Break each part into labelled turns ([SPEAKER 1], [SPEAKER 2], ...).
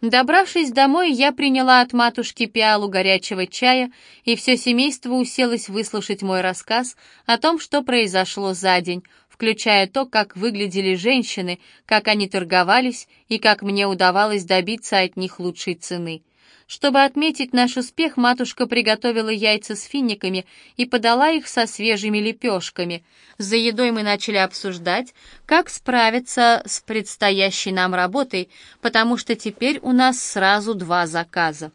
[SPEAKER 1] Добравшись домой, я приняла от матушки пиалу горячего чая, и все семейство уселось выслушать мой рассказ о том, что произошло за день, включая то, как выглядели женщины, как они торговались и как мне удавалось добиться от них лучшей цены. Чтобы отметить наш успех, матушка приготовила яйца с финиками и подала их со свежими лепешками. За едой мы начали обсуждать, как справиться с предстоящей нам работой, потому что теперь у нас сразу два заказа.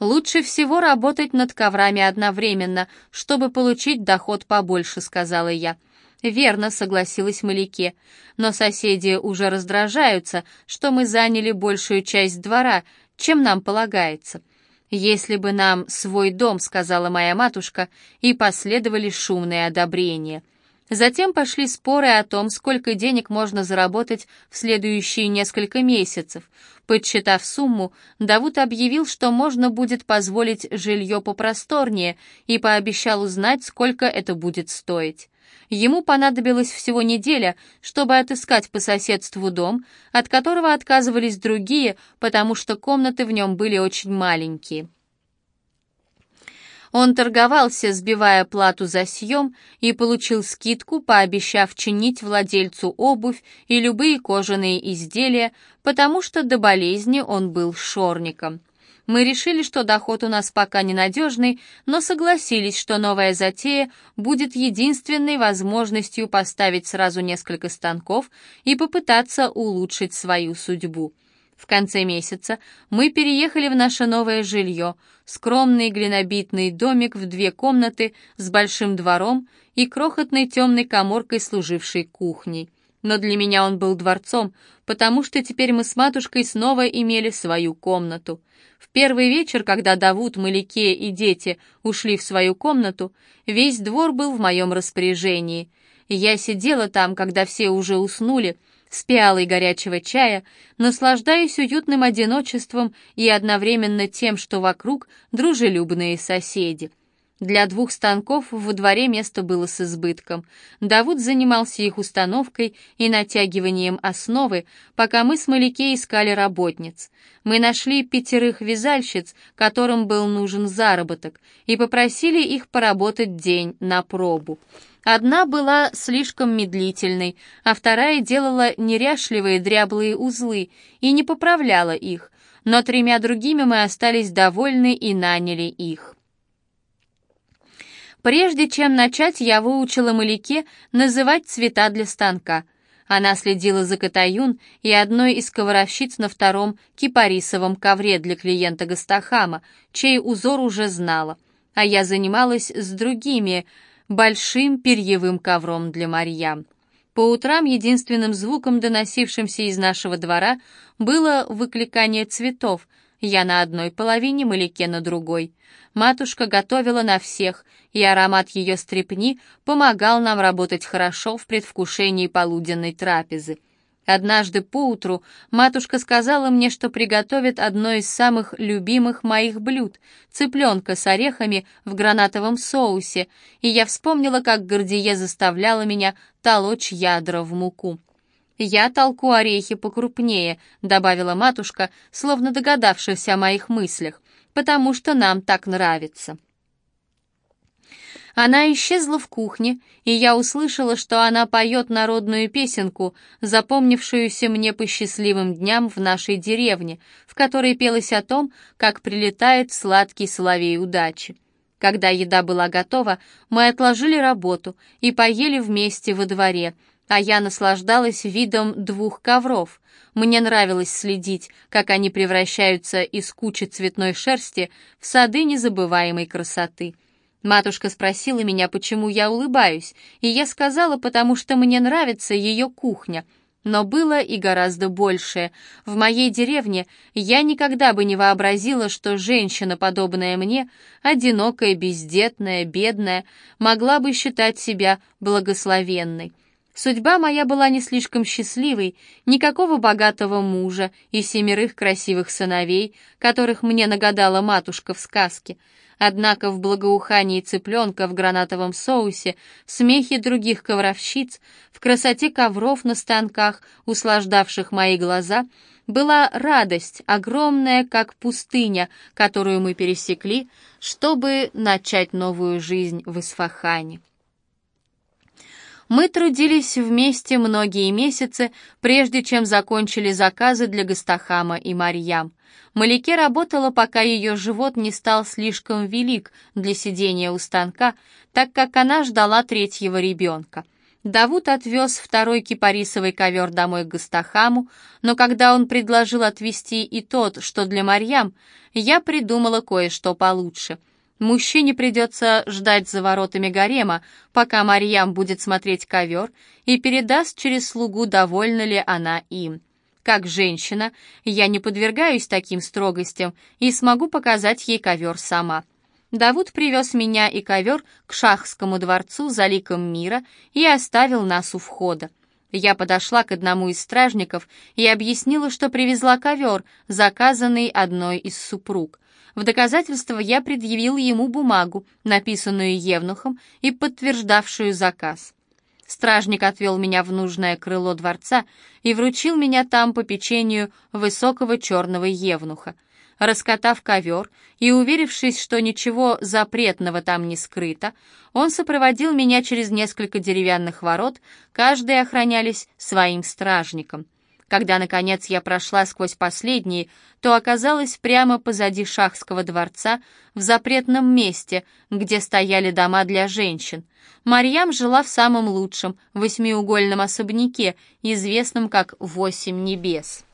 [SPEAKER 1] «Лучше всего работать над коврами одновременно, чтобы получить доход побольше», — сказала я. «Верно», — согласилась Маляке, «но соседи уже раздражаются, что мы заняли большую часть двора, чем нам полагается. Если бы нам свой дом, сказала моя матушка, и последовали шумные одобрения. Затем пошли споры о том, сколько денег можно заработать в следующие несколько месяцев. Подсчитав сумму, Давуд объявил, что можно будет позволить жилье попросторнее и пообещал узнать, сколько это будет стоить. Ему понадобилось всего неделя, чтобы отыскать по соседству дом, от которого отказывались другие, потому что комнаты в нем были очень маленькие. Он торговался, сбивая плату за съем, и получил скидку, пообещав чинить владельцу обувь и любые кожаные изделия, потому что до болезни он был шорником. Мы решили, что доход у нас пока ненадежный, но согласились, что новая затея будет единственной возможностью поставить сразу несколько станков и попытаться улучшить свою судьбу. В конце месяца мы переехали в наше новое жилье, скромный глинобитный домик в две комнаты с большим двором и крохотной темной коморкой, служившей кухней. Но для меня он был дворцом, потому что теперь мы с матушкой снова имели свою комнату. В первый вечер, когда Давуд, Малике и дети ушли в свою комнату, весь двор был в моем распоряжении. Я сидела там, когда все уже уснули, с пиалой горячего чая, наслаждаясь уютным одиночеством и одновременно тем, что вокруг дружелюбные соседи — для двух станков во дворе место было с избытком. Давуд занимался их установкой и натягиванием основы, пока мы с Маляке искали работниц. Мы нашли пятерых вязальщиц, которым был нужен заработок, и попросили их поработать день на пробу. Одна была слишком медлительной, а вторая делала неряшливые дряблые узлы и не поправляла их, но тремя другими мы остались довольны и наняли их. Прежде чем начать, я выучила Маляке называть цвета для станка. Она следила за Катаюн и одной из ковровщиц на втором кипарисовом ковре для клиента Гастахама, чей узор уже знала. А я занималась с другими, большим перьевым ковром для Марьям. По утрам единственным звуком, доносившимся из нашего двора, было выкликание цветов, я на одной половине, Маляке на другой. Матушка готовила на всех, и аромат ее стрепни помогал нам работать хорошо в предвкушении полуденной трапезы. Однажды поутру матушка сказала мне, что приготовит одно из самых любимых моих блюд — цыпленка с орехами в гранатовом соусе, и я вспомнила, как Гордие заставляла меня толочь ядра в муку. «Я толку орехи покрупнее», — добавила матушка, словно догадавшись о моих мыслях потому что нам так нравится». Она исчезла в кухне, и я услышала, что она поет народную песенку, запомнившуюся мне по счастливым дням в нашей деревне, в которой пелось о том, как прилетает сладкий соловей удачи. Когда еда была готова, мы отложили работу и поели вместе во дворе — а я наслаждалась видом двух ковров. Мне нравилось следить, как они превращаются из кучи цветной шерсти в сады незабываемой красоты. Матушка спросила меня, почему я улыбаюсь, и я сказала, потому что мне нравится ее кухня. Но было и гораздо большее. В моей деревне я никогда бы не вообразила, что женщина, подобная мне, одинокая, бездетная, бедная, могла бы считать себя благословенной. Судьба моя была не слишком счастливой, никакого богатого мужа и семерых красивых сыновей, которых мне нагадала матушка в сказке. Однако в благоухании цыпленка в гранатовом соусе, смехе других ковровщиц, в красоте ковров на станках, услаждавших мои глаза, была радость, огромная, как пустыня, которую мы пересекли, чтобы начать новую жизнь в Исфахане. Мы трудились вместе многие месяцы, прежде чем закончили заказы для Гастахама и Марьям. Малике работала, пока ее живот не стал слишком велик для сидения у станка, так как она ждала третьего ребенка. Давуд отвез второй кипарисовый ковер домой к Гастахаму, но когда он предложил отвезти и тот, что для Марьям, я придумала кое-что получше — Мужчине придется ждать за воротами гарема, пока Марьям будет смотреть ковер и передаст через слугу, довольна ли она им. Как женщина, я не подвергаюсь таким строгостям и смогу показать ей ковер сама. Давуд привез меня и ковер к шахскому дворцу за ликом мира и оставил нас у входа. Я подошла к одному из стражников и объяснила, что привезла ковер, заказанный одной из супруг. В доказательство я предъявил ему бумагу, написанную Евнухом и подтверждавшую заказ. Стражник отвел меня в нужное крыло дворца и вручил меня там по печенью высокого черного евнуха. Раскатав ковер и уверившись, что ничего запретного там не скрыто, он сопроводил меня через несколько деревянных ворот, каждые охранялись своим стражником. Когда, наконец, я прошла сквозь последние, то оказалась прямо позади шахского дворца, в запретном месте, где стояли дома для женщин. Марьям жила в самом лучшем, восьмиугольном особняке, известном как «Восемь небес».